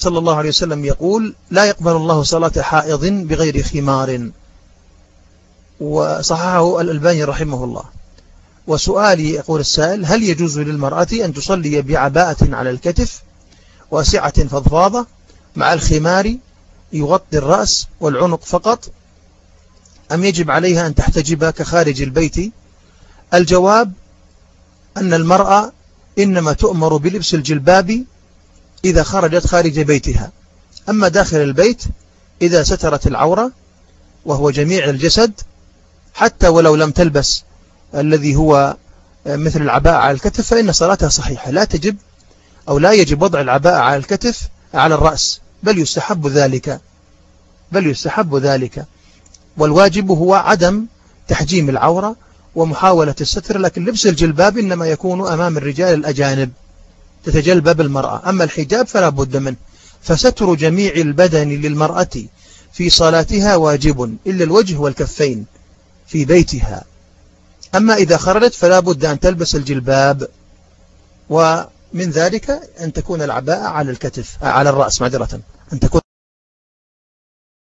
صلى الله عليه وسلم يقول لا يقبل الله صلاة حائض بغير خمار. وصححه الألباني رحمه الله. وسؤالي يقول السائل هل يجوز للمرأة أن تصلي بعباءة على الكتف واسعة فضفاضة مع الخمار يغطي الرأس والعنق فقط؟ أم يجب عليها أن تحتجب كخارج البيت؟ الجواب أن المرأة إنما تؤمر بلبس الجلباب إذا خرجت خارج بيتها. أما داخل البيت إذا سترت العورة وهو جميع الجسد حتى ولو لم تلبس الذي هو مثل العباءة على الكتف فإن صلاتها صحيحة. لا تجب أو لا يجب وضع العباءة على الكتف على الرأس. بل يستحب ذلك. بل يستحب ذلك. والواجب هو عدم تحجيم العورة ومحاولة الستر لكن لبس الجلباب إنما يكون أمام الرجال الأجانب. تتجلبب المرأة أما الحجاب فلا بد منه. فستر جميع البدن للمرأة في صلاتها واجب إلا الوجه والكفين في بيتها. أما إذا خرجت فلا بد أن تلبس الجلباب ومن ذلك أن تكون العباءة على الكتف على الرأس معذرة أن تكون